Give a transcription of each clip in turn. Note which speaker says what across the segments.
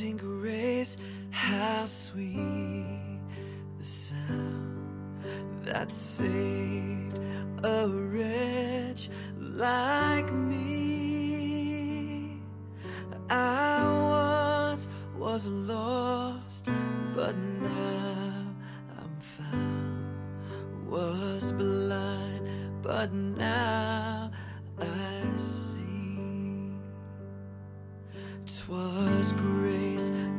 Speaker 1: Amazing grace, how sweet the sound that saved a wretch like me. I once was lost, but now I'm found. Was blind, but now I see. Twas grace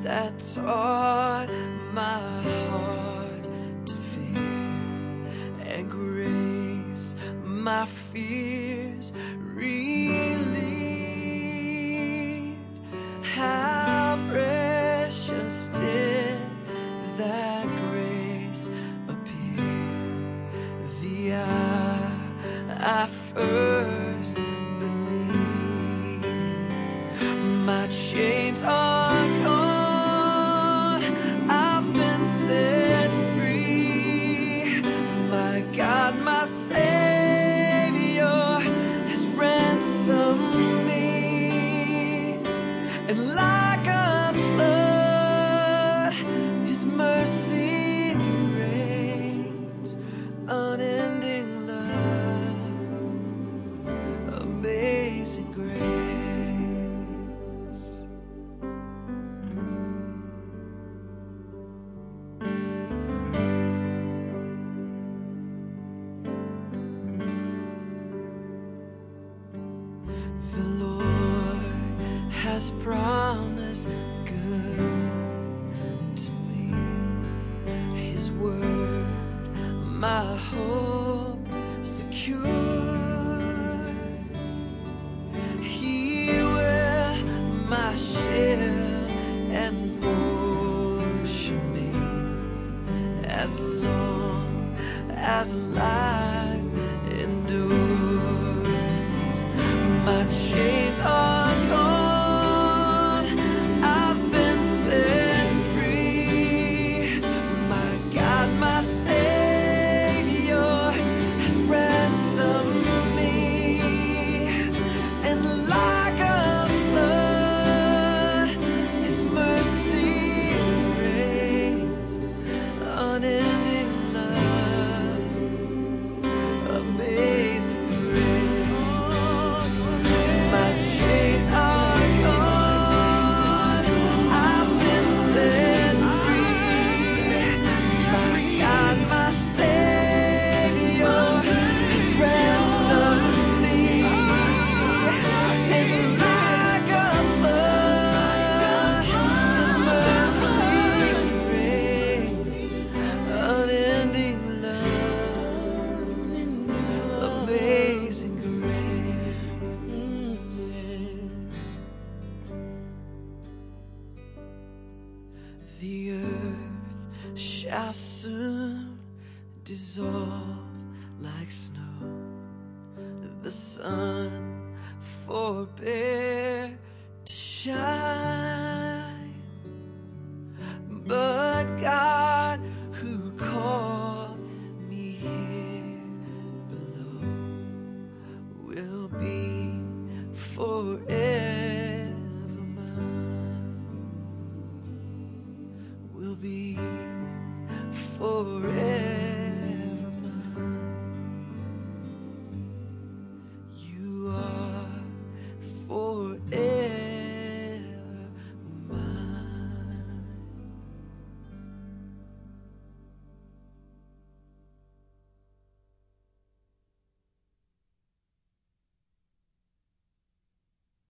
Speaker 1: that taught my heart to fear, and grace my fears relieved. How precious did that grace appear the hour I first believed. My chains are Savior has ransomed me. And like The Lord has promised good to me. His word, my hope secure. He will my shield and portion me as long as life The earth shall soon dissolve like snow. The sun forbear to shine. But God, who called me here below, will be forever be forever